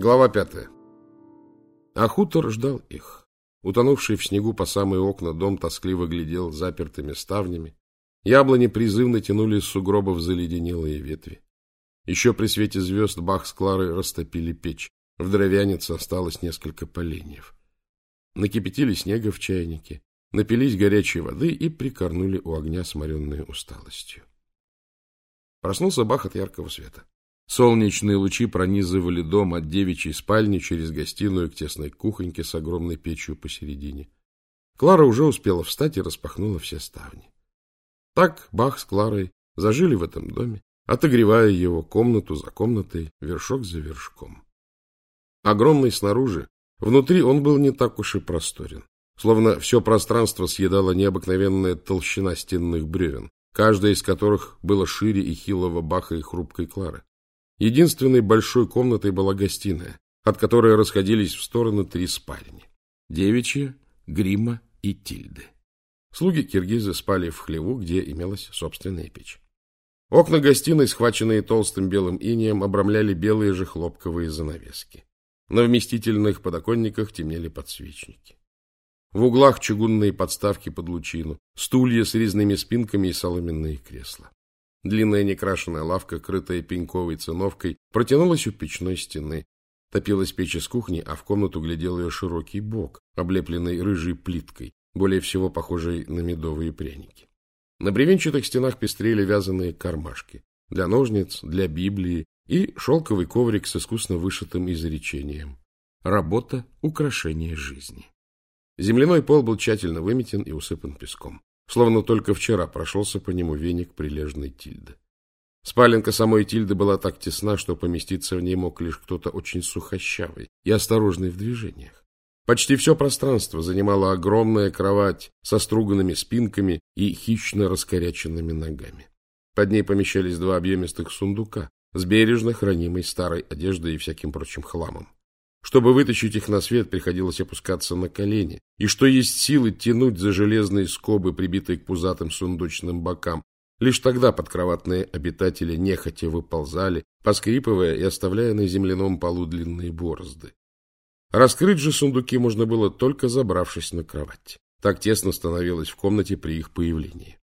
Глава пятая. А хутор ждал их. Утонувший в снегу по самые окна дом тоскливо глядел запертыми ставнями. Яблони призывно тянули из сугробов заледенелые ветви. Еще при свете звезд Бах с Кларой растопили печь. В дровянице осталось несколько поленьев. Накипятили снега в чайнике, напились горячей воды и прикорнули у огня, сморенные усталостью. Проснулся Бах от яркого света. Солнечные лучи пронизывали дом от девичьей спальни через гостиную к тесной кухоньке с огромной печью посередине. Клара уже успела встать и распахнула все ставни. Так Бах с Кларой зажили в этом доме, отогревая его комнату за комнатой, вершок за вершком. Огромный снаружи, внутри он был не так уж и просторен. Словно все пространство съедала необыкновенная толщина стенных бревен, каждая из которых было шире и хилого Баха и хрупкой Клары. Единственной большой комнатой была гостиная, от которой расходились в стороны три спальни. Девичья, Грима и Тильды. Слуги киргизы спали в хлеву, где имелась собственная печь. Окна гостиной, схваченные толстым белым инеем, обрамляли белые же хлопковые занавески. На вместительных подоконниках темнели подсвечники. В углах чугунные подставки под лучину, стулья с резными спинками и соломенные кресла. Длинная некрашенная лавка, крытая пеньковой циновкой, протянулась у печной стены. Топилась печь из кухни, а в комнату глядел ее широкий бок, облепленный рыжей плиткой, более всего похожей на медовые пряники. На бревенчатых стенах пестрели вязаные кармашки для ножниц, для Библии и шелковый коврик с искусно вышитым изречением. Работа — украшение жизни. Земляной пол был тщательно выметен и усыпан песком. Словно только вчера прошелся по нему веник прилежной Тильды. Спаленка самой Тильды была так тесна, что поместиться в ней мог лишь кто-то очень сухощавый и осторожный в движениях. Почти все пространство занимала огромная кровать со струганными спинками и хищно раскоряченными ногами. Под ней помещались два объемистых сундука с бережно хранимой старой одеждой и всяким прочим хламом. Чтобы вытащить их на свет, приходилось опускаться на колени, и что есть силы тянуть за железные скобы, прибитые к пузатым сундучным бокам. Лишь тогда подкроватные обитатели нехотя выползали, поскрипывая и оставляя на земляном полу длинные борозды. Раскрыть же сундуки можно было только забравшись на кровать. Так тесно становилось в комнате при их появлении.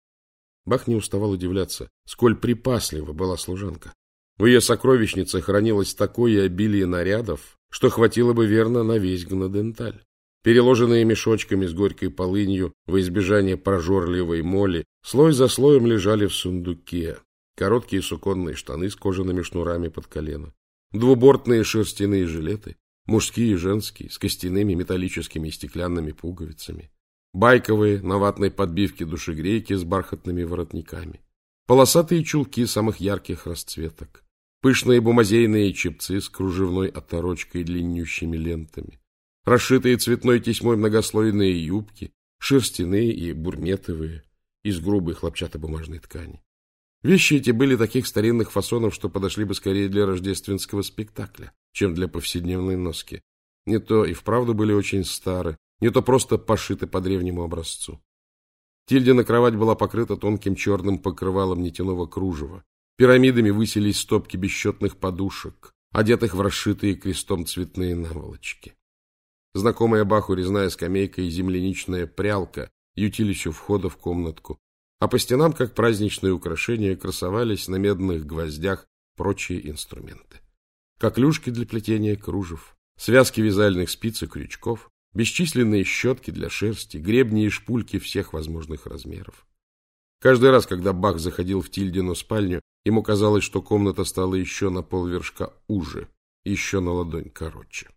Бах не уставал удивляться, сколь припаслива была служанка. В ее сокровищнице хранилось такое обилие нарядов, что хватило бы верно на весь гноденталь. Переложенные мешочками с горькой полынью во избежание прожорливой моли, слой за слоем лежали в сундуке. Короткие суконные штаны с кожаными шнурами под колено, двубортные шерстяные жилеты, мужские и женские, с костяными, металлическими и стеклянными пуговицами, байковые на ватной подбивке душегрейки с бархатными воротниками, полосатые чулки самых ярких расцветок, пышные бумазейные чепцы с кружевной оторочкой длиннющими лентами, расшитые цветной тесьмой многослойные юбки, шерстяные и бурметовые, из грубой хлопчатобумажной ткани. Вещи эти были таких старинных фасонов, что подошли бы скорее для рождественского спектакля чем для повседневной носки. Не то и вправду были очень стары, не то просто пошиты по древнему образцу. Тильдина кровать была покрыта тонким черным покрывалом нитяного кружева. Пирамидами высились стопки бесчетных подушек, одетых в расшитые крестом цветные наволочки. Знакомая Баху резная скамейка и земляничная прялка ютились у входа в комнатку, а по стенам, как праздничные украшения, красовались на медных гвоздях прочие инструменты коклюшки для плетения кружев, связки вязальных спиц и крючков, бесчисленные щетки для шерсти, гребни и шпульки всех возможных размеров. Каждый раз, когда Бах заходил в Тильдину спальню, ему казалось, что комната стала еще на полвершка уже, еще на ладонь короче.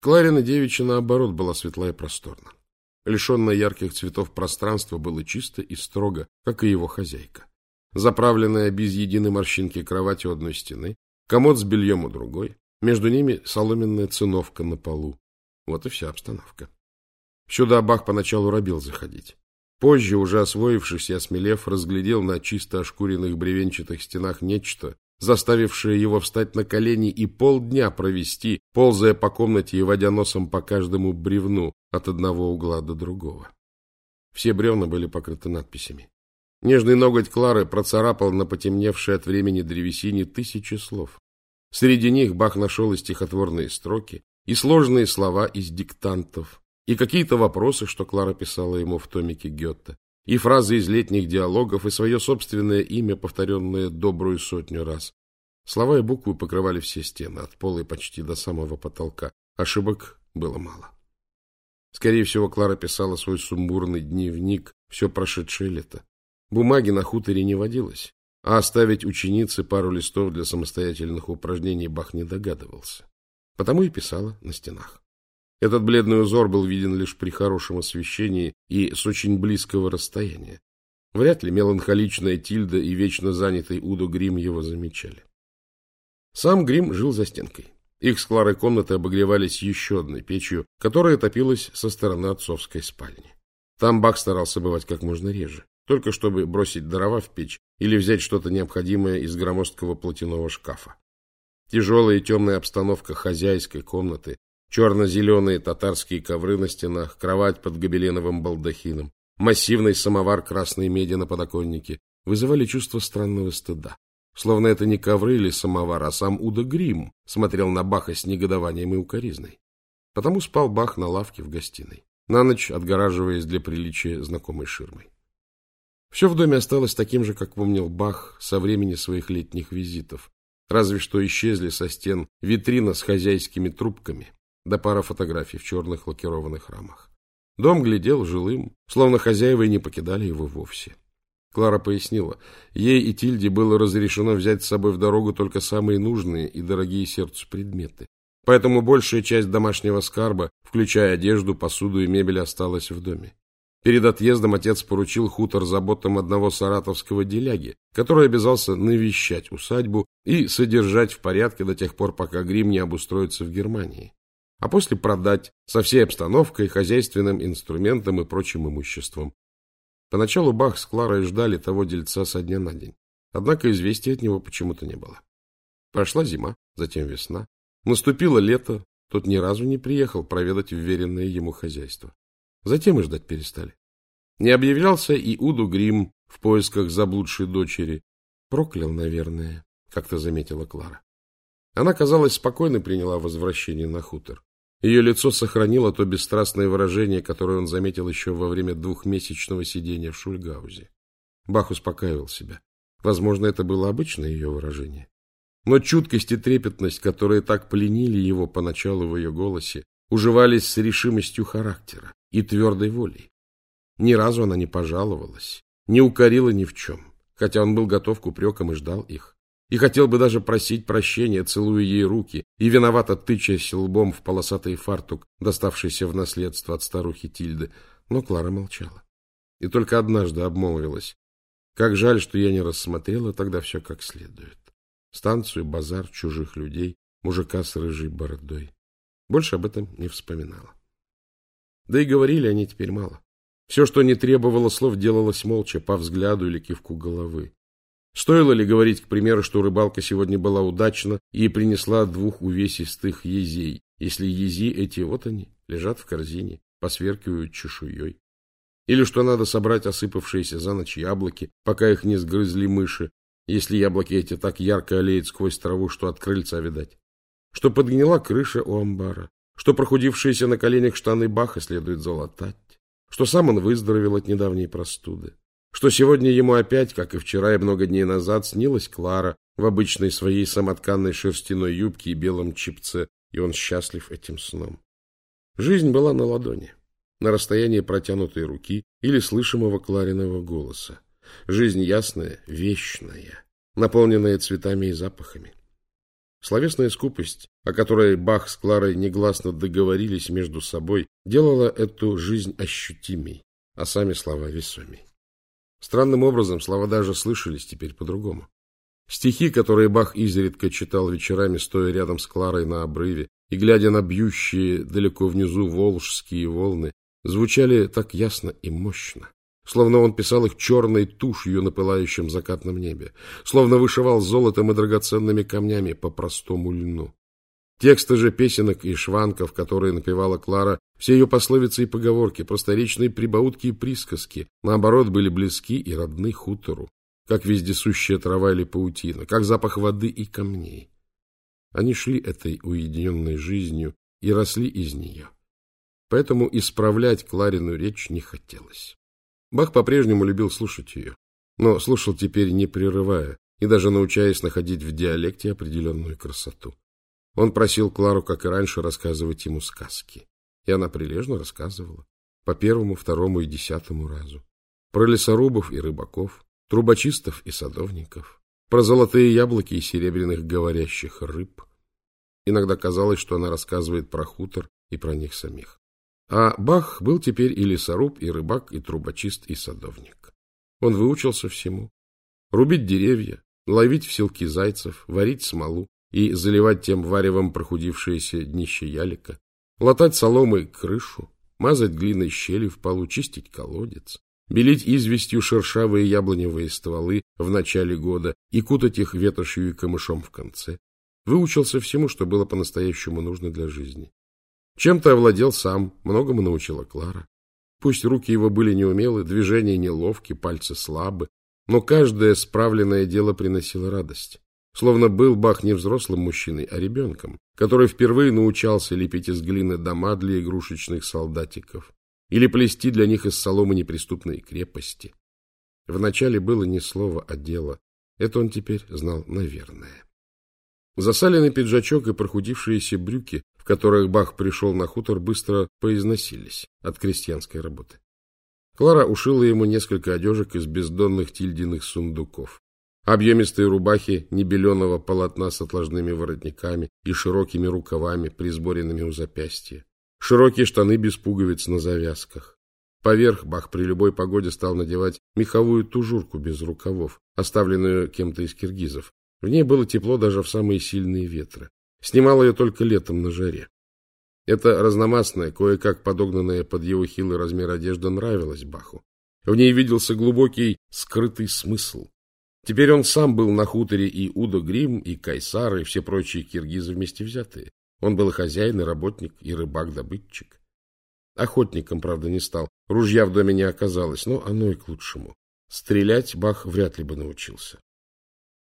Кларина девичья, наоборот, была светла и просторна. Лишенное ярких цветов пространство было чисто и строго, как и его хозяйка. Заправленная без единой морщинки кровать у одной стены, комод с бельем у другой, между ними соломенная циновка на полу. Вот и вся обстановка. Сюда Бах поначалу робил заходить. Позже, уже освоившись и осмелев, разглядел на чисто ошкуренных бревенчатых стенах нечто, заставившее его встать на колени и полдня провести, ползая по комнате и водя носом по каждому бревну от одного угла до другого. Все бревна были покрыты надписями. Нежный ноготь Клары процарапал на потемневшей от времени древесине тысячи слов. Среди них Бах нашел и стихотворные строки, и сложные слова из диктантов, и какие-то вопросы, что Клара писала ему в томике Гетте, и фразы из летних диалогов, и свое собственное имя, повторенное добрую сотню раз. Слова и буквы покрывали все стены, от пола и почти до самого потолка. Ошибок было мало. Скорее всего, Клара писала свой сумбурный дневник все прошедшее лето. Бумаги на хуторе не водилось, а оставить ученице пару листов для самостоятельных упражнений Бах не догадывался. Потому и писала на стенах. Этот бледный узор был виден лишь при хорошем освещении и с очень близкого расстояния. Вряд ли меланхоличная Тильда и вечно занятый Удо Грим его замечали. Сам Грим жил за стенкой. Их с Кларой комнаты обогревались еще одной печью, которая топилась со стороны отцовской спальни. Там Бак старался бывать как можно реже, только чтобы бросить дрова в печь или взять что-то необходимое из громоздкого платяного шкафа. Тяжелая и темная обстановка хозяйской комнаты, черно-зеленые татарские ковры на стенах, кровать под гобеленовым балдахином, массивный самовар красной меди на подоконнике вызывали чувство странного стыда. Словно это не ковры или самовар, а сам Уда Грим смотрел на Баха с негодованием и укоризной. Потому спал Бах на лавке в гостиной, на ночь отгораживаясь для приличия знакомой ширмой. Все в доме осталось таким же, как помнил Бах со времени своих летних визитов. Разве что исчезли со стен витрина с хозяйскими трубками, да пара фотографий в черных лакированных рамах. Дом глядел жилым, словно хозяева и не покидали его вовсе. Клара пояснила, ей и Тильде было разрешено взять с собой в дорогу только самые нужные и дорогие сердцу предметы. Поэтому большая часть домашнего скарба, включая одежду, посуду и мебель, осталась в доме. Перед отъездом отец поручил хутор заботам одного саратовского деляги, который обязался навещать усадьбу и содержать в порядке до тех пор, пока грим не обустроится в Германии, а после продать со всей обстановкой, хозяйственным инструментом и прочим имуществом. Поначалу Бах с Кларой ждали того дельца со дня на день. Однако известия от него почему-то не было. Прошла зима, затем весна. Наступило лето, тот ни разу не приехал проведать вверенное ему хозяйство. Затем и ждать перестали. Не объявлялся и Уду Грим в поисках заблудшей дочери. Проклял, наверное, как-то заметила Клара. Она, казалось, спокойно приняла возвращение на хутор. Ее лицо сохранило то бесстрастное выражение, которое он заметил еще во время двухмесячного сидения в Шульгаузе. Бах успокаивал себя. Возможно, это было обычное ее выражение. Но чуткость и трепетность, которые так пленили его поначалу в ее голосе, уживались с решимостью характера и твердой волей. Ни разу она не пожаловалась, не укорила ни в чем, хотя он был готов к упрекам и ждал их и хотел бы даже просить прощения, целуя ей руки, и виновато тычась лбом в полосатый фартук, доставшийся в наследство от старухи Тильды, но Клара молчала. И только однажды обмолвилась. Как жаль, что я не рассмотрела тогда все как следует. Станцию, базар, чужих людей, мужика с рыжей бородой. Больше об этом не вспоминала. Да и говорили они теперь мало. Все, что не требовало слов, делалось молча, по взгляду или кивку головы. Стоило ли говорить, к примеру, что рыбалка сегодня была удачна и принесла двух увесистых езей, если ези эти, вот они, лежат в корзине, посверкивают чешуей? Или что надо собрать осыпавшиеся за ночь яблоки, пока их не сгрызли мыши, если яблоки эти так ярко олеют сквозь траву, что от крыльца видать? Что подгнила крыша у амбара, что прохудившиеся на коленях штаны Баха следует залатать, что сам он выздоровел от недавней простуды что сегодня ему опять, как и вчера и много дней назад, снилась Клара в обычной своей самотканной шерстяной юбке и белом чипце, и он счастлив этим сном. Жизнь была на ладони, на расстоянии протянутой руки или слышимого Клариного голоса. Жизнь ясная, вечная, наполненная цветами и запахами. Словесная скупость, о которой Бах с Кларой негласно договорились между собой, делала эту жизнь ощутимей, а сами слова весомей. Странным образом слова даже слышались теперь по-другому. Стихи, которые Бах изредка читал вечерами, стоя рядом с Кларой на обрыве и глядя на бьющие далеко внизу волжские волны, звучали так ясно и мощно, словно он писал их черной тушью на пылающем закатном небе, словно вышивал золотом и драгоценными камнями по простому льну. Тексты же песенок и шванков, которые напевала Клара, все ее пословицы и поговорки, просторечные прибаутки и присказки, наоборот, были близки и родны хутору, как вездесущая трава или паутина, как запах воды и камней. Они шли этой уединенной жизнью и росли из нее. Поэтому исправлять Кларину речь не хотелось. Бах по-прежнему любил слушать ее, но слушал теперь не прерывая и даже научаясь находить в диалекте определенную красоту. Он просил Клару, как и раньше, рассказывать ему сказки. И она прилежно рассказывала. По первому, второму и десятому разу. Про лесорубов и рыбаков, трубочистов и садовников. Про золотые яблоки и серебряных говорящих рыб. Иногда казалось, что она рассказывает про хутор и про них самих. А Бах был теперь и лесоруб, и рыбак, и трубочист, и садовник. Он выучился всему. Рубить деревья, ловить в селки зайцев, варить смолу и заливать тем варевом прохудившееся днище ялика, латать соломой крышу, мазать глиной щели в полу, чистить колодец, белить известью шершавые яблоневые стволы в начале года и кутать их ветошью и камышом в конце. Выучился всему, что было по-настоящему нужно для жизни. Чем-то овладел сам, многому научила Клара. Пусть руки его были неумелы, движения неловки, пальцы слабы, но каждое справленное дело приносило радость. Словно был Бах не взрослым мужчиной, а ребенком, который впервые научался лепить из глины дома для игрушечных солдатиков или плести для них из соломы неприступные крепости. Вначале было не слово, а дело. Это он теперь знал, наверное. Засаленный пиджачок и прохудившиеся брюки, в которых Бах пришел на хутор, быстро поизносились от крестьянской работы. Клара ушила ему несколько одежек из бездонных тильдиных сундуков. Объемистые рубахи небеленого полотна с отложными воротниками и широкими рукавами, присборенными у запястья. Широкие штаны без пуговиц на завязках. Поверх Бах при любой погоде стал надевать меховую тужурку без рукавов, оставленную кем-то из киргизов. В ней было тепло даже в самые сильные ветры. Снимал ее только летом на жаре. Эта разномастная, кое-как подогнанная под его хилый размер одежда нравилась Баху. В ней виделся глубокий, скрытый смысл. Теперь он сам был на хуторе и Удо Грим, и Кайсар, и все прочие киргизы вместе взятые. Он был и хозяин, и работник, и рыбак-добытчик. Охотником, правда, не стал. Ружья в доме не оказалось, но оно и к лучшему. Стрелять Бах вряд ли бы научился.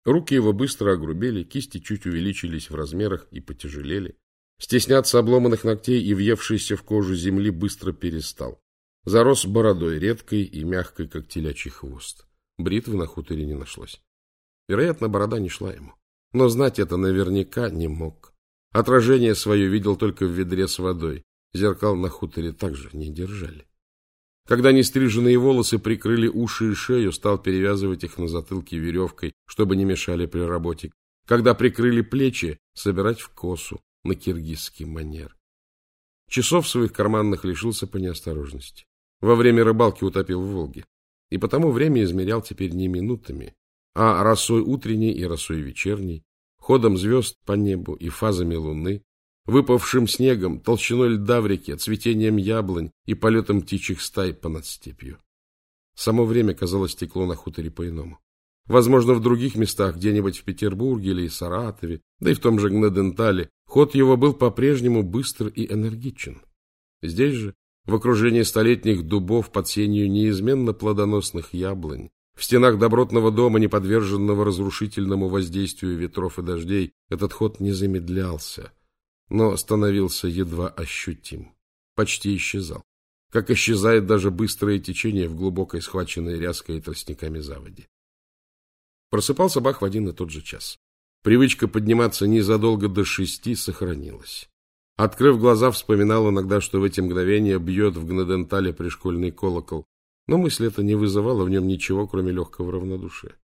Руки его быстро огрубели, кисти чуть увеличились в размерах и потяжелели. Стесняться обломанных ногтей и въевшейся в кожу земли быстро перестал. Зарос бородой, редкой и мягкой, как телячий хвост. Бритвы на хуторе не нашлось. Вероятно, борода не шла ему. Но знать это наверняка не мог. Отражение свое видел только в ведре с водой. Зеркал на хуторе также не держали. Когда нестриженные волосы прикрыли уши и шею, стал перевязывать их на затылке веревкой, чтобы не мешали при работе. Когда прикрыли плечи, собирать в косу на киргизский манер. Часов своих карманных лишился по неосторожности. Во время рыбалки утопил в Волге. И потому время измерял теперь не минутами, а росой утренней и росой вечерней, ходом звезд по небу и фазами луны, выпавшим снегом, толщиной льда в реке, цветением яблонь и полетом птичьих стай понад степью. Само время, казалось, текло на хуторе по-иному. Возможно, в других местах, где-нибудь в Петербурге или Саратове, да и в том же Гнедентале, ход его был по-прежнему быстр и энергичен. Здесь же, в окружении столетних дубов под сенью неизменно плодоносных яблонь, в стенах добротного дома, не подверженного разрушительному воздействию ветров и дождей, этот ход не замедлялся, но становился едва ощутим, почти исчезал, как исчезает даже быстрое течение в глубокой схваченной ряской тростниками заводе. Просыпался Бах в один и тот же час. Привычка подниматься незадолго до шести сохранилась. Открыв глаза, вспоминал иногда, что в эти мгновения бьет в гнадентале пришкольный колокол, но мысль эта не вызывала в нем ничего, кроме легкого равнодушия.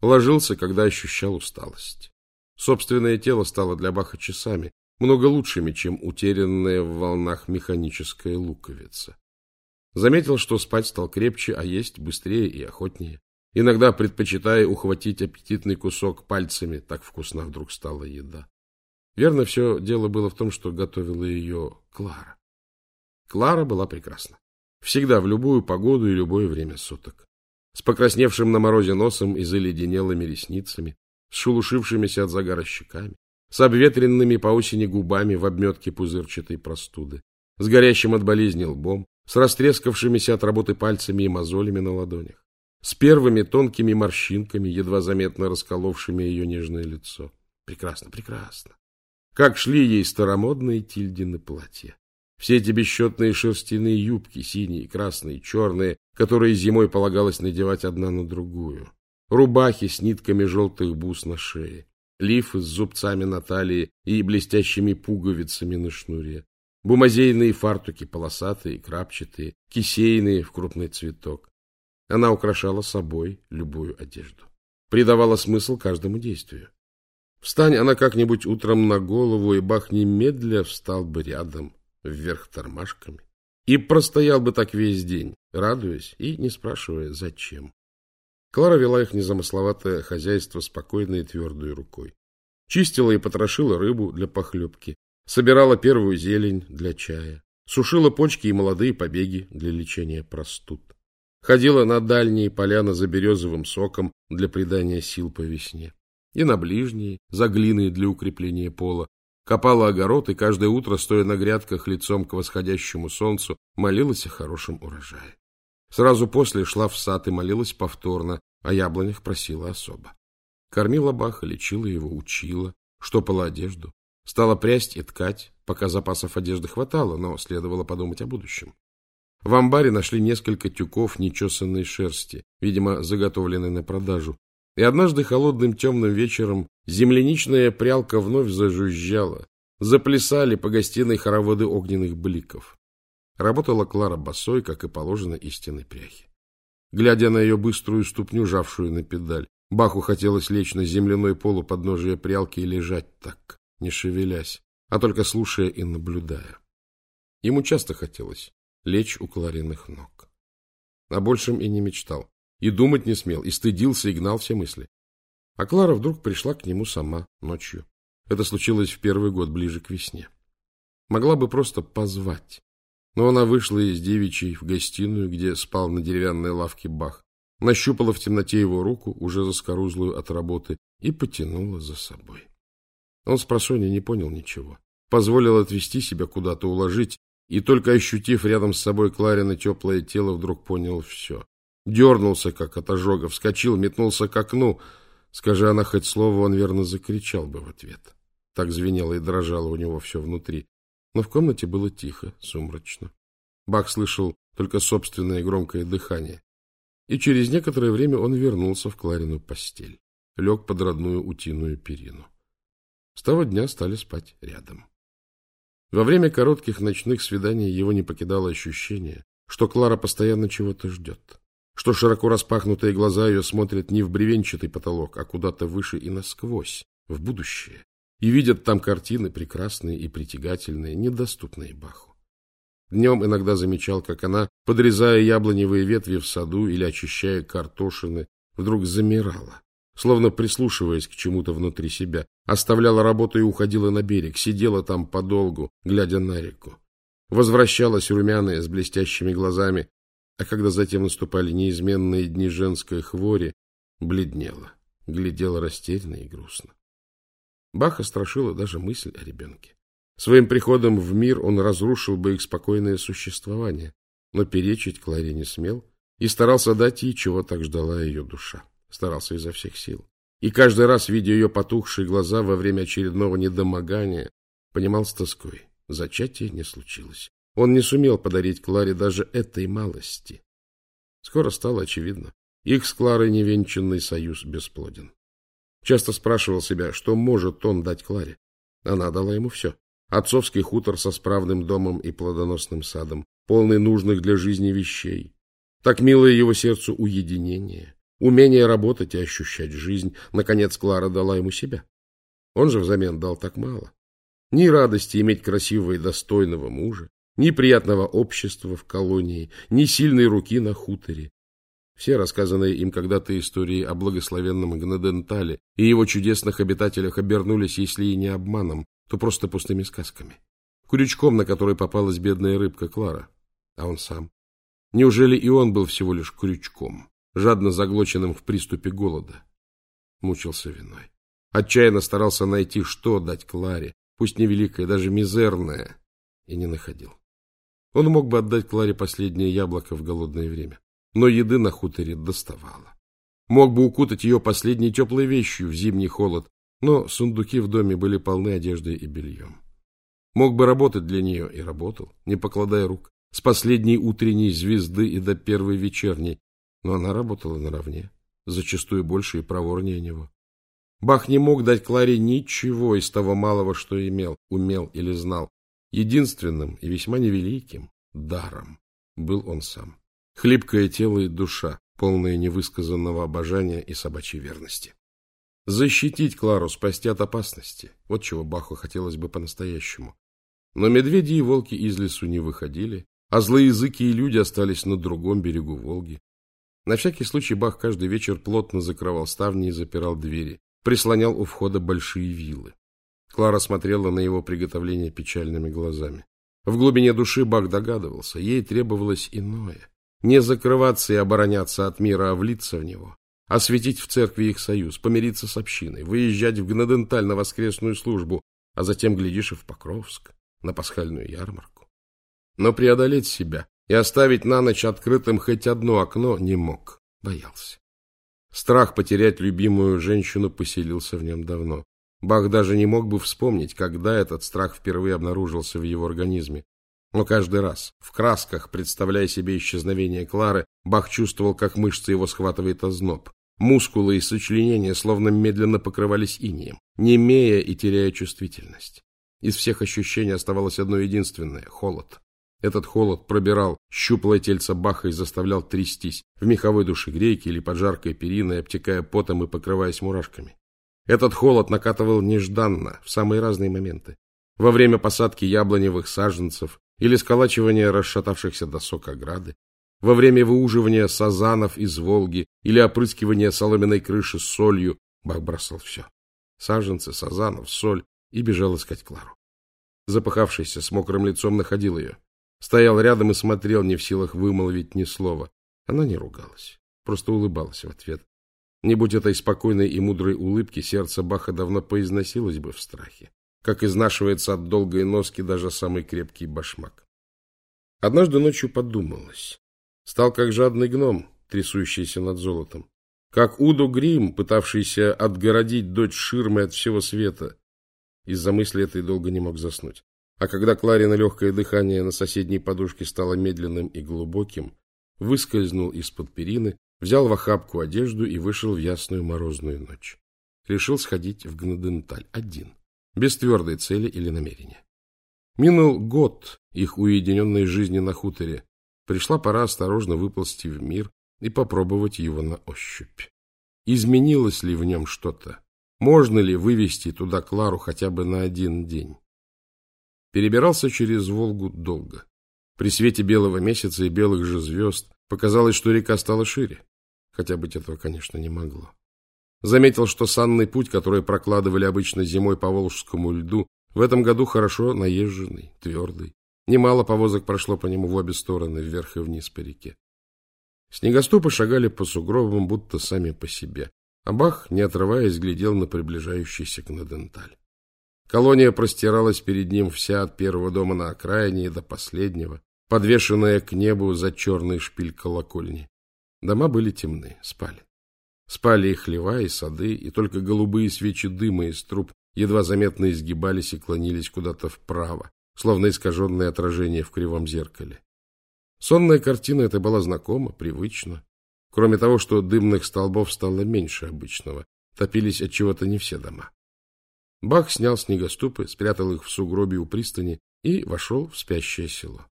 Ложился, когда ощущал усталость. Собственное тело стало для Баха часами, много лучшими, чем утерянная в волнах механическая луковица. Заметил, что спать стал крепче, а есть быстрее и охотнее. Иногда предпочитая ухватить аппетитный кусок пальцами, так вкусна вдруг стала еда. Верно, все дело было в том, что готовила ее Клара. Клара была прекрасна. Всегда, в любую погоду и любое время суток. С покрасневшим на морозе носом и заледенелыми ресницами, с шелушившимися от загара щеками, с обветренными по осени губами в обметке пузырчатой простуды, с горящим от болезни лбом, с растрескавшимися от работы пальцами и мозолями на ладонях, с первыми тонкими морщинками, едва заметно расколовшими ее нежное лицо. Прекрасно, прекрасно. Как шли ей старомодные тильдины платья. Все эти бесчетные шерстяные юбки, синие, красные, черные, которые зимой полагалось надевать одна на другую. Рубахи с нитками желтых бус на шее. Лифы с зубцами на талии и блестящими пуговицами на шнуре. Бумазейные фартуки, полосатые, крапчатые, кисейные в крупный цветок. Она украшала собой любую одежду. Придавала смысл каждому действию. Встань она как-нибудь утром на голову, и Бах немедля встал бы рядом, вверх тормашками, и простоял бы так весь день, радуясь и не спрашивая, зачем. Клара вела их незамысловатое хозяйство спокойной и твердой рукой. Чистила и потрошила рыбу для похлебки, собирала первую зелень для чая, сушила почки и молодые побеги для лечения простуд. Ходила на дальние поляны за березовым соком для придания сил по весне. И на ближние, за глиной для укрепления пола, Копала огород и каждое утро, стоя на грядках лицом к восходящему солнцу, молилась о хорошем урожае. Сразу после шла в сад и молилась повторно, о яблонях просила особо. Кормила Баха, лечила его, учила, штопала одежду. Стала прясть и ткать, пока запасов одежды хватало, но следовало подумать о будущем. В амбаре нашли несколько тюков нечесанной шерсти, видимо, заготовленной на продажу, и однажды холодным темным вечером земляничная прялка вновь зажужжала. Заплясали по гостиной хороводы огненных бликов. Работала Клара босой, как и положено истинной пряхе. Глядя на ее быструю ступню, жавшую на педаль, Баху хотелось лечь на земляной пол у подножия прялки и лежать так, не шевелясь, а только слушая и наблюдая. Ему часто хотелось лечь у Клариных ног. О большем и не мечтал. И думать не смел, и стыдился, и гнал все мысли. А Клара вдруг пришла к нему сама ночью. Это случилось в первый год, ближе к весне. Могла бы просто позвать. Но она вышла из девичьей в гостиную, где спал на деревянной лавке Бах, нащупала в темноте его руку, уже заскорузлую от работы, и потянула за собой. Он с просонья не понял ничего. Позволил отвести себя куда-то, уложить, и только ощутив рядом с собой Кларина теплое тело, вдруг понял все. Дернулся, как от ожога, вскочил, метнулся к окну. Скажи она хоть слово, он верно закричал бы в ответ. Так звенело и дрожало у него все внутри. Но в комнате было тихо, сумрачно. Бах слышал только собственное громкое дыхание. И через некоторое время он вернулся в Кларину постель. Лег под родную утиную перину. С того дня стали спать рядом. Во время коротких ночных свиданий его не покидало ощущение, что Клара постоянно чего-то ждет что широко распахнутые глаза ее смотрят не в бревенчатый потолок, а куда-то выше и насквозь, в будущее, и видят там картины прекрасные и притягательные, недоступные Баху. Днем иногда замечал, как она, подрезая яблоневые ветви в саду или очищая картошины, вдруг замирала, словно прислушиваясь к чему-то внутри себя, оставляла работу и уходила на берег, сидела там подолгу, глядя на реку. Возвращалась румяная, с блестящими глазами, а когда затем наступали неизменные дни женской хвори, бледнела, глядела растерянно и грустно. Баха страшила даже мысль о ребенке. Своим приходом в мир он разрушил бы их спокойное существование, но перечить Кларе не смел и старался дать ей, чего так ждала ее душа. Старался изо всех сил. И каждый раз, видя ее потухшие глаза во время очередного недомогания, понимал с тоской, зачатие не случилось. Он не сумел подарить Кларе даже этой малости. Скоро стало очевидно. Их с Кларой невенчанный союз бесплоден. Часто спрашивал себя, что может он дать Кларе. Она дала ему все. Отцовский хутор со справным домом и плодоносным садом, полный нужных для жизни вещей. Так милое его сердцу уединение, умение работать и ощущать жизнь. Наконец Клара дала ему себя. Он же взамен дал так мало. Ни радости иметь красивого и достойного мужа, ни приятного общества в колонии, ни сильной руки на хуторе. Все рассказанные им когда-то истории о благословенном Гнадентале и его чудесных обитателях обернулись, если и не обманом, то просто пустыми сказками. Крючком, на который попалась бедная рыбка Клара. А он сам. Неужели и он был всего лишь крючком, жадно заглоченным в приступе голода? Мучился виной. Отчаянно старался найти, что дать Кларе, пусть невеликое, даже мизерное, и не находил. Он мог бы отдать Кларе последнее яблоко в голодное время, но еды на хуторе доставало. Мог бы укутать ее последней теплой вещью в зимний холод, Но сундуки в доме были полны одеждой и бельем. Мог бы работать для нее и работал, не покладая рук, с последней утренней звезды и до первой вечерней, но она работала наравне, зачастую больше и проворнее него. Бах не мог дать Кларе ничего из того малого, что имел, умел или знал. Единственным и весьма невеликим даром был он сам. Хлипкое тело и душа, полные невысказанного обожания и собачьей верности. Защитить Клару, спасти от опасности. Вот чего Баху хотелось бы по-настоящему. Но медведи и волки из лесу не выходили, а злые языки и люди остались на другом берегу Волги. На всякий случай Бах каждый вечер плотно закрывал ставни и запирал двери, прислонял у входа большие вилы. Клара смотрела на его приготовление печальными глазами. В глубине души Бах догадывался, ей требовалось иное. Не закрываться и обороняться от мира, а влиться в него. Осветить в церкви их союз, помириться с общиной, выезжать в Гнаденталь на воскресную службу, а затем, глядишь, и в Покровск, на пасхальную ярмарку. Но преодолеть себя и оставить на ночь открытым хоть одно окно не мог, боялся. Страх потерять любимую женщину поселился в нем давно. Бах даже не мог бы вспомнить, когда этот страх впервые обнаружился в его организме. Но каждый раз, в красках, представляя себе исчезновение Клары, Бах чувствовал, как мышцы его схватывает озноб. Мускулы и сочленения словно медленно покрывались инием, немея и теряя чувствительность. Из всех ощущений оставалось одно единственное — холод. Этот холод пробирал щуплое тельце Баха и заставлял трястись в меховой душегрейке или под жаркой периной, обтекая потом и покрываясь мурашками. Этот холод накатывал нежданно, в самые разные моменты. Во время посадки яблоневых саженцев или сколачивания расшатавшихся досок ограды, во время выуживания сазанов из Волги или опрыскивания соломенной крыши солью, Бах бросал все. Саженцы, сазанов, соль и бежал искать Клару. Запыхавшийся, с мокрым лицом находил ее. Стоял рядом и смотрел, не в силах вымолвить ни слова. Она не ругалась, просто улыбалась в ответ. Не будь этой спокойной и мудрой улыбки, сердце Баха давно поизносилось бы в страхе как изнашивается от долгой носки даже самый крепкий башмак. Однажды ночью подумалось. Стал как жадный гном, трясущийся над золотом. Как Удо Грим, пытавшийся отгородить дочь ширмы от всего света. Из-за мысли этой долго не мог заснуть. А когда Кларина легкое дыхание на соседней подушке стало медленным и глубоким, выскользнул из-под перины, взял в охапку одежду и вышел в ясную морозную ночь. Решил сходить в Гнаденталь один без твердой цели или намерения. Минул год их уединенной жизни на хуторе. Пришла пора осторожно выползти в мир и попробовать его на ощупь. Изменилось ли в нем что-то? Можно ли вывести туда Клару хотя бы на один день? Перебирался через Волгу долго. При свете белого месяца и белых же звезд показалось, что река стала шире. Хотя быть этого, конечно, не могло. Заметил, что санный путь, который прокладывали обычно зимой по Волжскому льду, в этом году хорошо наезженный, твердый. Немало повозок прошло по нему в обе стороны, вверх и вниз по реке. Снегоступы шагали по сугробам, будто сами по себе. А Бах, не отрываясь, глядел на приближающийся Кнаденталь. Колония простиралась перед ним вся от первого дома на окраине до последнего, подвешенная к небу за черный шпиль колокольни. Дома были темны, спали. Спали и хлева, и сады, и только голубые свечи дыма из труб едва заметно изгибались и клонились куда-то вправо, словно искаженное отражение в кривом зеркале. Сонная картина эта была знакома, привычна. Кроме того, что дымных столбов стало меньше обычного, топились от чего-то не все дома. Бах снял снегоступы, спрятал их в сугробе у пристани и вошел в спящее село.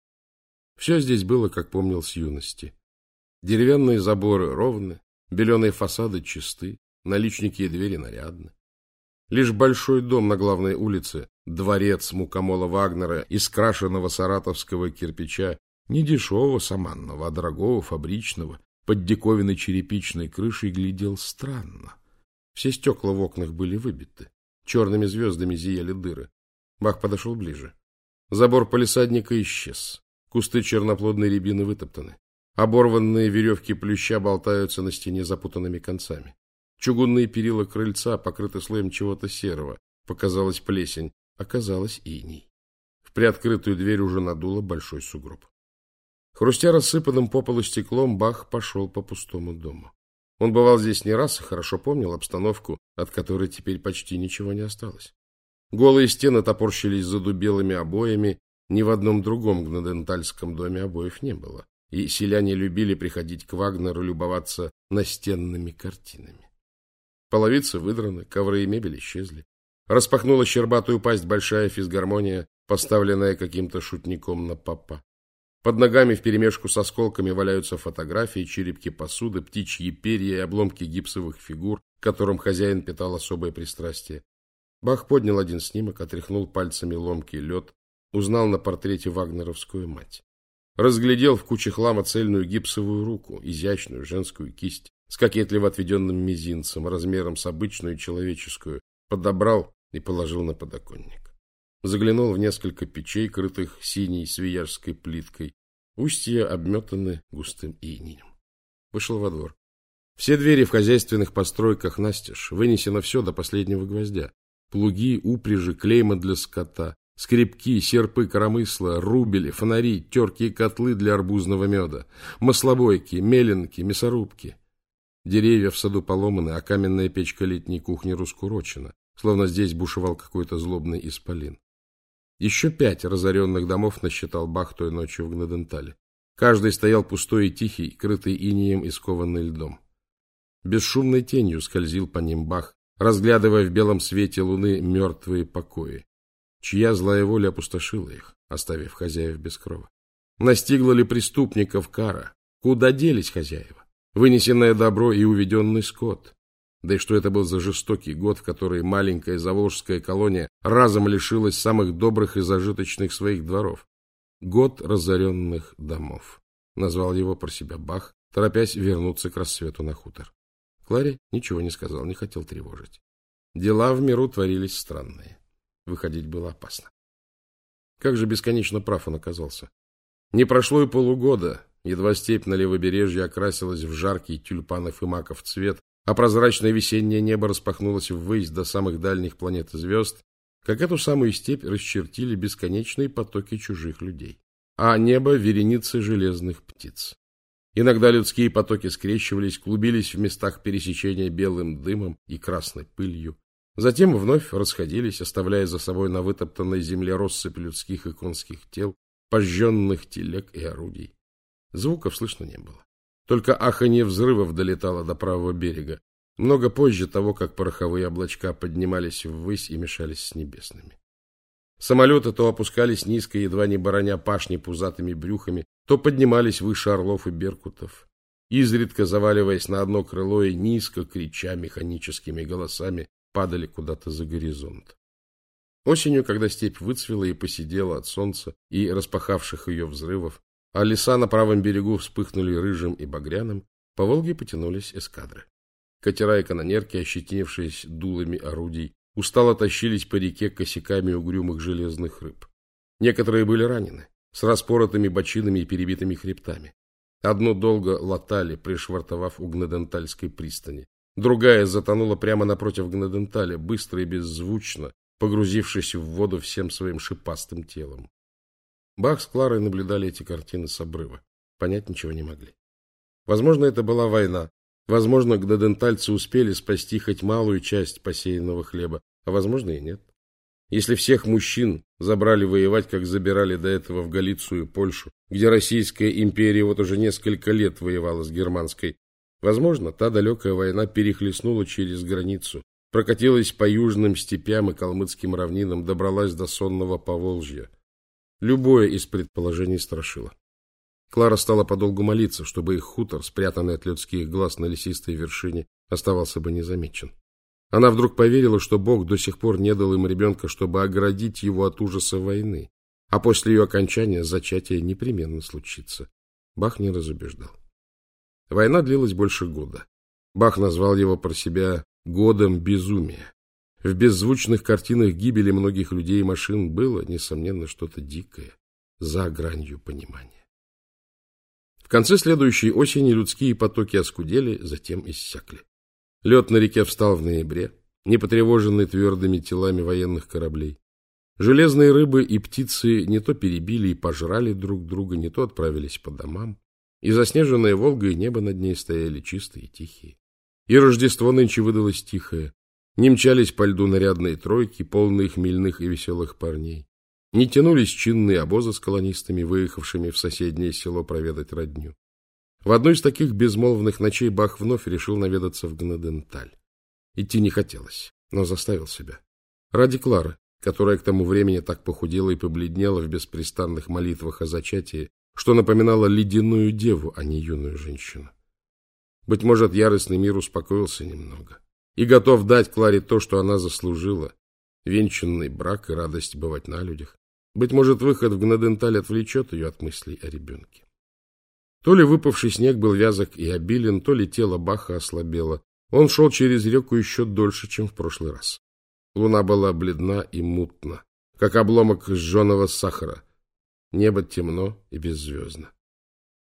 Все здесь было, как помнил с юности. Деревянные заборы ровны, Беленые фасады чисты, наличники и двери нарядны. Лишь большой дом на главной улице, дворец Мукамола Вагнера из крашеного саратовского кирпича, не дешевого саманного, а дорогого фабричного, под диковиной черепичной крышей глядел странно. Все стекла в окнах были выбиты, черными звездами зияли дыры. Бах подошел ближе. Забор полисадника исчез, кусты черноплодной рябины вытоптаны. Оборванные веревки плюща болтаются на стене запутанными концами. Чугунные перила крыльца покрыты слоем чего-то серого. Показалась плесень, оказалась иней. В приоткрытую дверь уже надуло большой сугроб. Хрустя рассыпанным по полу стеклом, Бах пошел по пустому дому. Он бывал здесь не раз и хорошо помнил обстановку, от которой теперь почти ничего не осталось. Голые стены топорщились задубелыми обоями, ни в одном другом гнадентальском доме обоев не было, и селяне любили приходить к Вагнеру любоваться настенными картинами. Половицы выдраны, ковры и мебель исчезли. Распахнула щербатую пасть большая физгармония, поставленная каким-то шутником на попа. Под ногами вперемешку с осколками валяются фотографии, черепки посуды, птичьи перья и обломки гипсовых фигур, которым хозяин питал особое пристрастие. Бах поднял один снимок, отряхнул пальцами ломкий лед, узнал на портрете вагнеровскую мать. Разглядел в куче хлама цельную гипсовую руку, изящную женскую кисть, с кокетливо отведенным мизинцем, размером с обычную человеческую, подобрал и положил на подоконник. Заглянул в несколько печей, крытых синей свиярской плиткой. Устья обметаны густым инеем. Вышел во двор. Все двери в хозяйственных постройках настежь. Вынесено все до последнего гвоздя. Плуги, упряжи, клейма для скота, скребки, серпы коромысла, рубели, фонари, терки и котлы для арбузного меда, маслобойки, меленки, мясорубки. Деревья в саду поломаны, а каменная печка летней кухни раскурочена, словно здесь бушевал какой-то злобный исполин. Еще пять разоренных домов насчитал Бах той ночью в Гнадентале. Каждый стоял пустой и тихий, крытый инеем и скованный льдом. Бесшумной тенью скользил по ним Бах, разглядывая в белом свете луны мертвые покои. Чья злая воля опустошила их, оставив хозяев без крова? Настигла ли преступников кара? Куда делись хозяева? Вынесенное добро и уведенный скот? Да и что это был за жестокий год, в который маленькая заволжская колония разом лишилась самых добрых и зажиточных своих дворов. Год разоренных домов. Назвал его про себя Бах, торопясь вернуться к рассвету на хутор. Кларе ничего не сказал, не хотел тревожить. Дела в миру творились странные. Выходить было опасно. Как же бесконечно прав он оказался. Не прошло и полугода, едва степь на левобережье окрасилась в жаркий тюльпанов и маков цвет, а прозрачное весеннее небо распахнулось ввысь до самых дальних планет и звезд, как эту самую степь расчертили бесконечные потоки чужих людей, а небо — вереницы железных птиц. Иногда людские потоки скрещивались, клубились в местах пересечения белым дымом и красной пылью. Затем вновь расходились, оставляя за собой на вытоптанной земле россыпь людских и конских тел, пожженных телег и орудий. Звуков слышно не было. Только аханье взрывов долетало до правого берега, много позже того, как пороховые облачка поднимались ввысь и мешались с небесными. Самолеты то опускались низко, едва не бороня пашни пузатыми брюхами, то поднимались выше орлов и беркутов, изредка заваливаясь на одно крыло и низко, крича механическими голосами, падали куда-то за горизонт. Осенью, когда степь выцвела и посидела от солнца и распахавших ее взрывов, а леса на правом берегу вспыхнули рыжим и багряным, по Волге потянулись эскадры. Катера и канонерки, ощетинившись дулами орудий, устало тащились по реке косяками угрюмых железных рыб. Некоторые были ранены, с распоротыми бочинами и перебитыми хребтами. Одну долго латали, пришвартовав у Гнадентальской пристани. Другая затонула прямо напротив Гнаденталя, быстро и беззвучно, погрузившись в воду всем своим шипастым телом. Бах с Кларой наблюдали эти картины с обрыва. Понять ничего не могли. Возможно, это была война. Возможно, гнадентальцы успели спасти хоть малую часть посеянного хлеба, а возможно и нет. Если всех мужчин забрали воевать, как забирали до этого в Галицию и Польшу, где Российская империя вот уже несколько лет воевала с германской, возможно, та далекая война перехлестнула через границу, прокатилась по южным степям и калмыцким равнинам, добралась до сонного Поволжья. Любое из предположений страшило. Клара стала подолгу молиться, чтобы их хутор, спрятанный от людских глаз на лесистой вершине, оставался бы незамечен. Она вдруг поверила, что Бог до сих пор не дал им ребенка, чтобы оградить его от ужаса войны, а после ее окончания зачатие непременно случится. Бах не разубеждал. Война длилась больше года. Бах назвал его про себя «годом безумия». В беззвучных картинах гибели многих людей и машин было, несомненно, что-то дикое, за гранью понимания. В конце следующей осени людские потоки оскудели, затем иссякли. Лед на реке встал в ноябре, не потревоженный твердыми телами военных кораблей. Железные рыбы и птицы не то перебили и пожрали друг друга, не то отправились по домам, и заснеженная Волга и небо над ней стояли чистые и тихие. И Рождество нынче выдалось тихое. Не мчались по льду нарядные тройки, полные хмельных и веселых парней. Не тянулись чинные обозы с колонистами, выехавшими в соседнее село проведать родню. В одну из таких безмолвных ночей Бах вновь решил наведаться в Гнаденталь. Идти не хотелось, но заставил себя. Ради Клары, которая к тому времени так похудела и побледнела в беспрестанных молитвах о зачатии, что напоминала ледяную деву, а не юную женщину. Быть может, яростный мир успокоился немного и готов дать Кларе то, что она заслужила, венчанный брак и радость бывать на людях. Быть может, выход в Гнаденталь отвлечет ее от мыслей о ребенке. То ли выпавший снег был вязок и обилен, то ли тело Баха ослабело. Он шел через реку еще дольше, чем в прошлый раз. Луна была бледна и мутна, как обломок сжженного сахара. Небо темно и беззвездно.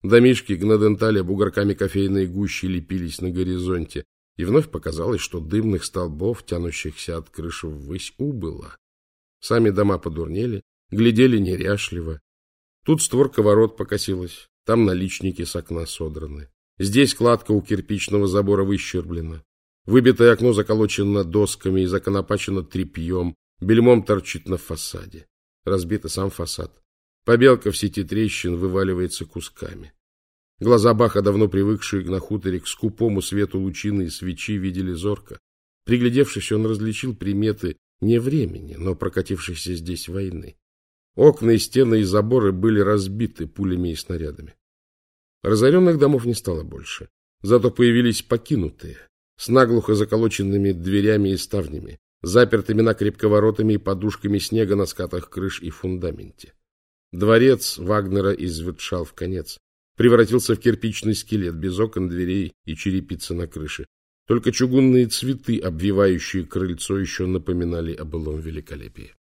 Домишки Гнаденталя бугорками кофейной гущи лепились на горизонте, и вновь показалось, что дымных столбов, тянущихся от крыши ввысь, убыло. Сами дома подурнели, глядели неряшливо. Тут створка ворот покосилась, там наличники с окна содраны. Здесь кладка у кирпичного забора выщерблена. Выбитое окно заколочено досками и законопачено тряпьем, бельмом торчит на фасаде. Разбит сам фасад. Побелка в сети трещин вываливается кусками. Глаза Баха, давно привыкшие на хуторе к скупому свету лучины и свечи, видели зорко. Приглядевшись, он различил приметы не времени, но прокатившейся здесь войны. Окна и стены и заборы были разбиты пулями и снарядами. Разоренных домов не стало больше. Зато появились покинутые, с наглухо заколоченными дверями и ставнями, запертыми накрепко воротами и подушками снега на скатах крыш и фундаменте. Дворец Вагнера изветшал в конец, превратился в кирпичный скелет без окон, дверей и черепицы на крыше. Только чугунные цветы, обвивающие крыльцо, еще напоминали о былом великолепии.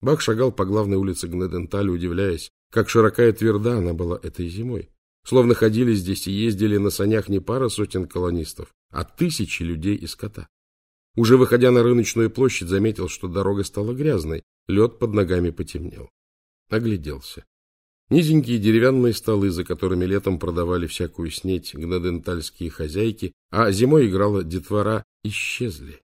Бах шагал по главной улице Гнеденталя, удивляясь, как широка и тверда она была этой зимой. Словно ходили здесь и ездили на санях не пара сотен колонистов, а тысячи людей и скота. Уже выходя на рыночную площадь, заметил, что дорога стала грязной, лед под ногами потемнел. Огляделся. Низенькие деревянные столы, за которыми летом продавали всякую снеть гнадентальские хозяйки, а зимой играла детвора, исчезли.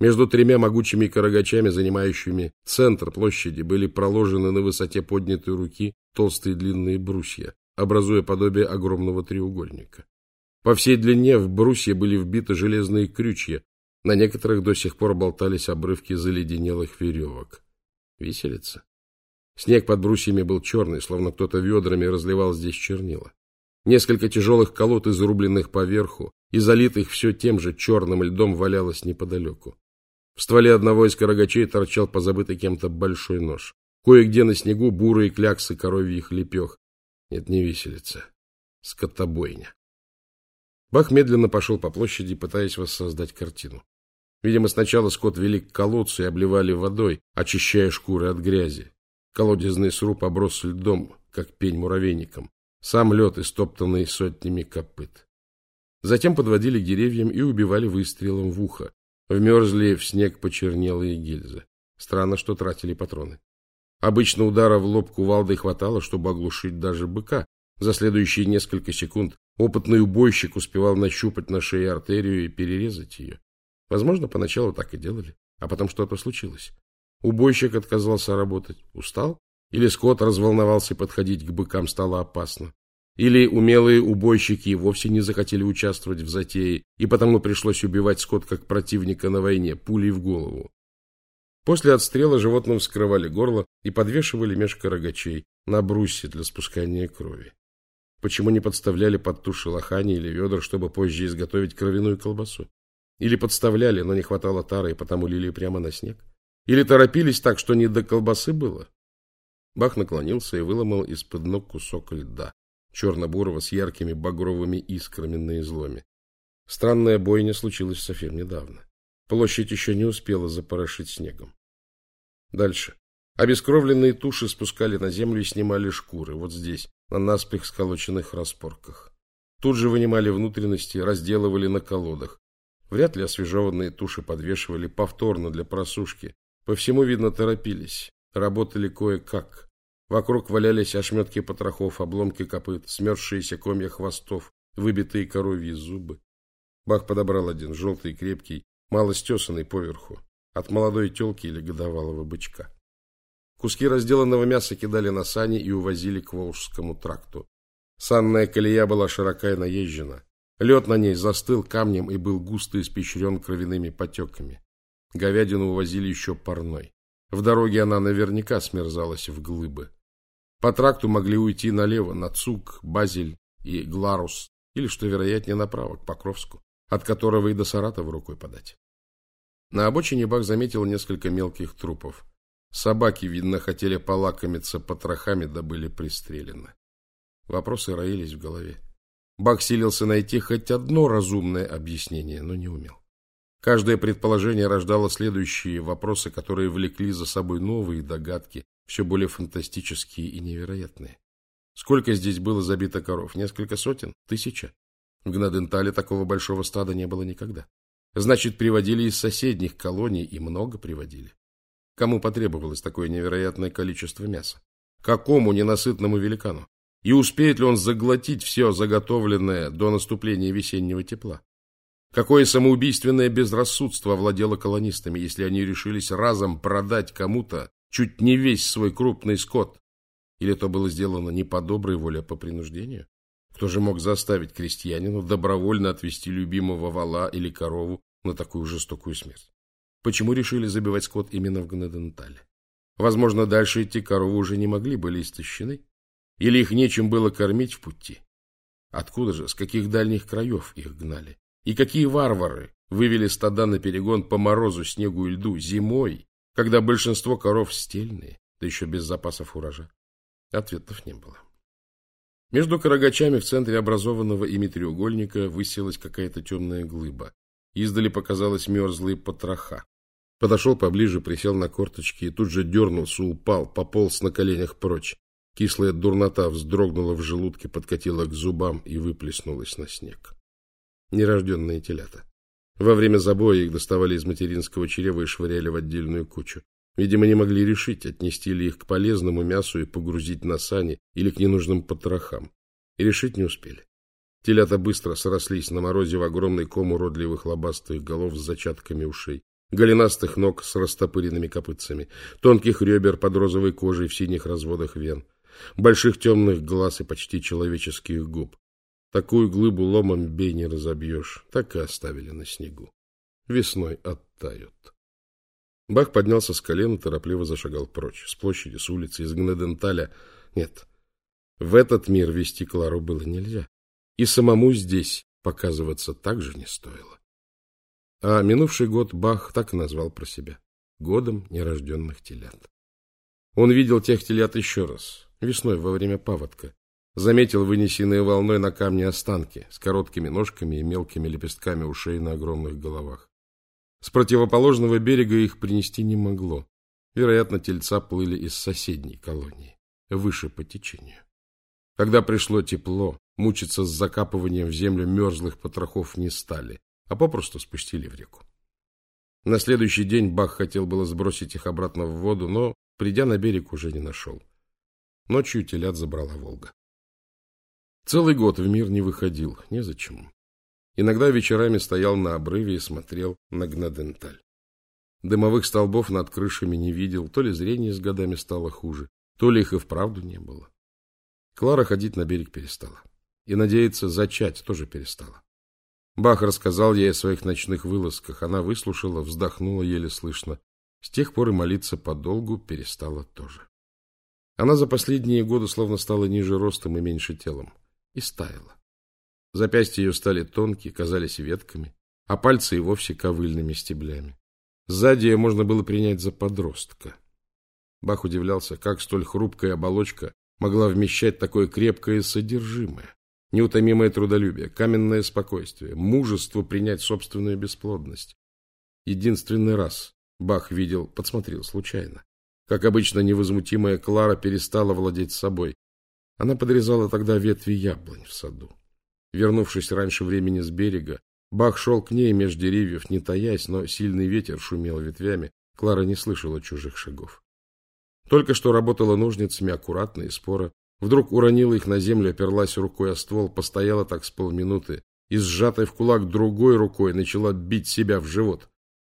Между тремя могучими карагачами, занимающими центр площади, были проложены на высоте поднятой руки толстые длинные брусья, образуя подобие огромного треугольника. По всей длине в брусья были вбиты железные крючья, на некоторых до сих пор болтались обрывки заледенелых веревок. Виселица. Снег под брусьями был черный, словно кто-то ведрами разливал здесь чернила. Несколько тяжелых колод, изрубленных поверху и залитых все тем же черным льдом, валялось неподалеку. В стволе одного из карагачей торчал позабытый кем-то большой нож. Кое-где на снегу бурые кляксы коровьих лепех. Нет, не виселица. Скотобойня. Бах медленно пошел по площади, пытаясь воссоздать картину. Видимо, сначала скот вели к колодцу и обливали водой, очищая шкуры от грязи. Колодезный сруб оброс льдом, как пень муравейником. Сам лед, истоптанный сотнями копыт. Затем подводили к деревьям и убивали выстрелом в ухо. Вмерзли в снег почернелые гильзы. Странно, что тратили патроны. Обычно удара в лоб кувалдой хватало, чтобы оглушить даже быка. За следующие несколько секунд опытный убойщик успевал нащупать на шее артерию и перерезать ее. Возможно, поначалу так и делали, а потом что-то случилось. Убойщик отказался работать. Устал? Или скот разволновался подходить к быкам стало опасно? Или умелые убойщики вовсе не захотели участвовать в затее, и потому пришлось убивать скот как противника на войне, пулей в голову? После отстрела животным вскрывали горло и подвешивали меж рогачей на брусье для спускания крови. Почему не подставляли под туши лохани или ведра, чтобы позже изготовить кровяную колбасу? Или подставляли, но не хватало тары, и потому лили прямо на снег? Или торопились так, что не до колбасы было? Бах наклонился и выломал из-под ног кусок льда, черно-бурого с яркими багровыми искрами на изломе. Странная бойня случилась совсем недавно. Площадь еще не успела запорошить снегом. Дальше. Обескровленные туши спускали на землю и снимали шкуры, вот здесь, на наспех сколоченных распорках. Тут же вынимали внутренности, разделывали на колодах. Вряд ли освежеванные туши подвешивали повторно для просушки, по всему, видно, торопились. Работали кое-как. Вокруг валялись ошметки потрохов, обломки копыт, смерзшиеся комья хвостов, выбитые коровьи зубы. Бах подобрал один, желтый и крепкий, мало стесанный поверху, от молодой телки или годовалого бычка. Куски разделанного мяса кидали на сани и увозили к Волжскому тракту. Санная колея была широка и наезжена. Лед на ней застыл камнем и был густо испещрен кровяными потеками. Говядину увозили еще парной. В дороге она наверняка смерзалась в глыбы. По тракту могли уйти налево, на Цук, Базель и Гларус, или, что вероятнее, направо, к Покровску, от которого и до Саратова рукой подать. На обочине Бах заметил несколько мелких трупов. Собаки, видно, хотели полакомиться потрохами, да были пристрелены. Вопросы роились в голове. Бах силился найти хоть одно разумное объяснение, но не умел. Каждое предположение рождало следующие вопросы, которые влекли за собой новые догадки, все более фантастические и невероятные. Сколько здесь было забито коров? Несколько сотен? Тысяча? В Гнадентале такого большого стада не было никогда. Значит, приводили из соседних колоний и много приводили. Кому потребовалось такое невероятное количество мяса? Какому ненасытному великану? И успеет ли он заглотить все заготовленное до наступления весеннего тепла? Какое самоубийственное безрассудство овладело колонистами, если они решились разом продать кому-то чуть не весь свой крупный скот? Или то было сделано не по доброй воле, а по принуждению? Кто же мог заставить крестьянину добровольно отвести любимого вала или корову на такую жестокую смерть? Почему решили забивать скот именно в Гнедентале? Возможно, дальше идти коровы уже не могли, были истощены? Или их нечем было кормить в пути? Откуда же, с каких дальних краев их гнали? И какие варвары вывели стада на перегон по морозу, снегу и льду зимой, когда большинство коров стельные, да еще без запасов урожая? Ответов не было. Между карагачами в центре образованного ими треугольника высилась какая-то темная глыба. Издали показалась мерзлые потроха. Подошел поближе, присел на корточки и тут же дернулся, упал, пополз на коленях прочь. Кислая дурнота вздрогнула в желудке, подкатила к зубам и выплеснулась на снег. Нерожденные телята. Во время забоя их доставали из материнского чрева и швыряли в отдельную кучу. Видимо, не могли решить, отнести ли их к полезному мясу и погрузить на сани или к ненужным потрохам. И решить не успели. Телята быстро срослись на морозе в огромный ком уродливых лобастых голов с зачатками ушей, голенастых ног с растопыренными копытцами, тонких ребер под розовой кожей в синих разводах вен, больших темных глаз и почти человеческих губ. Такую глыбу ломом бей не разобьешь, так и оставили на снегу. Весной оттают. Бах поднялся с колена, торопливо зашагал прочь. С площади, с улицы, из Гнеденталя. Нет, в этот мир вести Клару было нельзя. И самому здесь показываться также не стоило. А минувший год Бах так и назвал про себя. Годом нерожденных телят. Он видел тех телят еще раз, весной во время паводка. Заметил вынесенные волной на камне останки с короткими ножками и мелкими лепестками ушей на огромных головах. С противоположного берега их принести не могло. Вероятно, тельца плыли из соседней колонии, выше по течению. Когда пришло тепло, мучиться с закапыванием в землю мерзлых потрохов не стали, а попросту спустили в реку. На следующий день Бах хотел было сбросить их обратно в воду, но, придя на берег, уже не нашел. Ночью телят забрала Волга. Целый год в мир не выходил, незачем. Иногда вечерами стоял на обрыве и смотрел на Гнаденталь. Дымовых столбов над крышами не видел, то ли зрение с годами стало хуже, то ли их и вправду не было. Клара ходить на берег перестала. И надеяться зачать тоже перестала. Бах рассказал ей о своих ночных вылазках. Она выслушала, вздохнула еле слышно. С тех пор и молиться подолгу перестала тоже. Она за последние годы словно стала ниже ростом и меньше телом. И стаяла. Запястья ее стали тонкие, казались ветками, а пальцы и вовсе ковыльными стеблями. Сзади ее можно было принять за подростка. Бах удивлялся, как столь хрупкая оболочка могла вмещать такое крепкое содержимое. Неутомимое трудолюбие, каменное спокойствие, мужество принять собственную бесплодность. Единственный раз Бах видел, подсмотрел случайно. Как обычно, невозмутимая Клара перестала владеть собой. Она подрезала тогда ветви яблонь в саду. Вернувшись раньше времени с берега, Бах шел к ней меж деревьев, не таясь, но сильный ветер шумел ветвями, Клара не слышала чужих шагов. Только что работала ножницами аккуратно и споро, вдруг уронила их на землю, оперлась рукой о ствол, постояла так с полминуты и, сжатой в кулак другой рукой, начала бить себя в живот.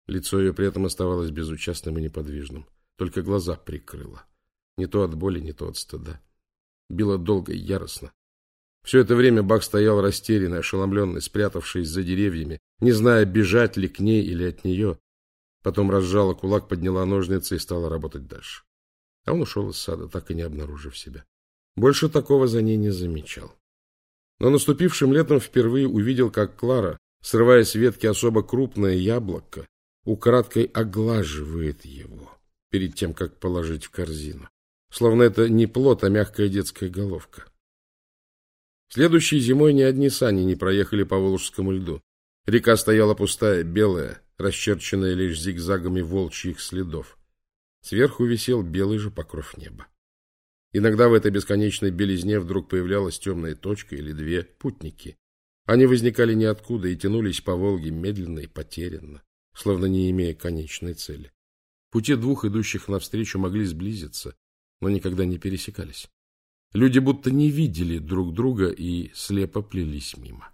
Лицо ее при этом оставалось безучастным и неподвижным. Только глаза прикрыло. Не то от боли, не то от стыда. Била долго и яростно. Все это время Бак стоял растерянный, ошеломленный, спрятавшись за деревьями, не зная, бежать ли к ней или от нее. Потом разжала кулак, подняла ножницы и стала работать дальше. А он ушел из сада, так и не обнаружив себя. Больше такого за ней не замечал. Но наступившим летом впервые увидел, как Клара, срывая с ветки особо крупное яблоко, украдкой оглаживает его перед тем, как положить в корзину. Словно это не плод, а мягкая детская головка. Следующей зимой ни одни сани не проехали по Волжскому льду. Река стояла пустая, белая, расчерченная лишь зигзагами волчьих следов. Сверху висел белый же покров неба. Иногда в этой бесконечной белизне вдруг появлялась темная точка или две путники. Они возникали ниоткуда и тянулись по Волге медленно и потерянно, словно не имея конечной цели. Пути двух идущих навстречу могли сблизиться, но никогда не пересекались. Люди будто не видели друг друга и слепо плелись мимо.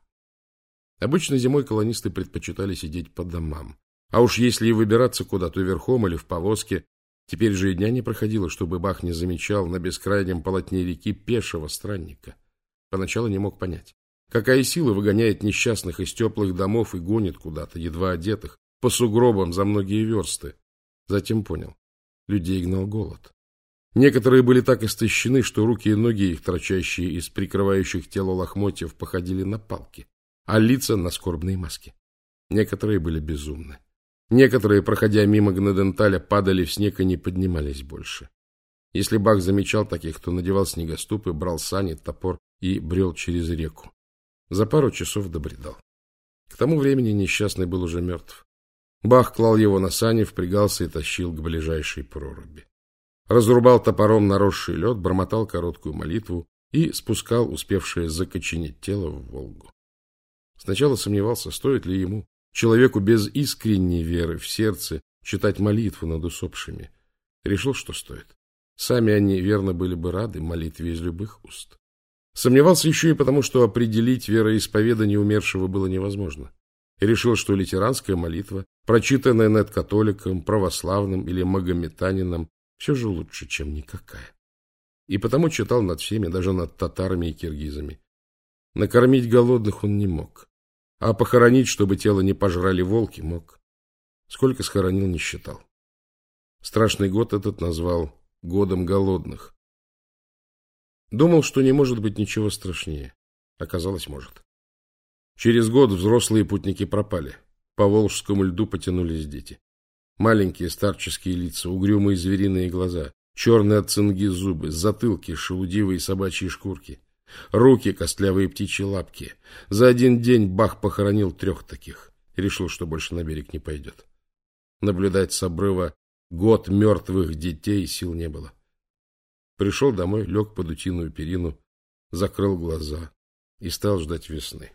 Обычно зимой колонисты предпочитали сидеть по домам. А уж если и выбираться куда-то верхом или в повозке, теперь же и дня не проходило, чтобы Бах не замечал на бескрайнем полотне реки пешего странника. Поначалу не мог понять, какая сила выгоняет несчастных из теплых домов и гонит куда-то, едва одетых, по сугробам за многие версты. Затем понял, людей гнал голод. Некоторые были так истощены, что руки и ноги их, торчащие из прикрывающих тело лохмотьев, походили на палки а лица на скорбные маски. Некоторые были безумны. Некоторые, проходя мимо Гнеденталя, падали в снег и не поднимались больше. Если Бах замечал таких, то надевал снегоступы, брал сани, топор и брел через реку. За пару часов добредал. К тому времени несчастный был уже мертв. Бах клал его на сани, впрягался и тащил к ближайшей проруби. Разрубал топором наросший лед, бормотал короткую молитву и спускал успевшее закоченеть тело в Волгу. Сначала сомневался, стоит ли ему, человеку без искренней веры в сердце, читать молитву над усопшими. Решил, что стоит. Сами они верно были бы рады молитве из любых уст. Сомневался еще и потому, что определить вероисповедание умершего было невозможно. Решил, что лютеранская молитва, прочитанная над католиком, православным или магометанином, все же лучше, чем никакая. И потому читал над всеми, даже над татарами и киргизами. Накормить голодных он не мог. А похоронить, чтобы тело не пожрали волки, мог. Сколько схоронил, не считал. Страшный год этот назвал «годом голодных». Думал, что не может быть ничего страшнее. Оказалось, может. Через год взрослые путники пропали. По волжскому льду потянулись дети. Маленькие старческие лица, угрюмые звериные глаза, черные от цинги зубы, затылки, шелудивые собачьи шкурки. Руки, костлявые птичьи лапки. За один день Бах похоронил трех таких. Решил, что больше на берег не пойдет. Наблюдать с обрыва год мертвых детей сил не было. Пришел домой, лег под утиную перину, закрыл глаза и стал ждать весны.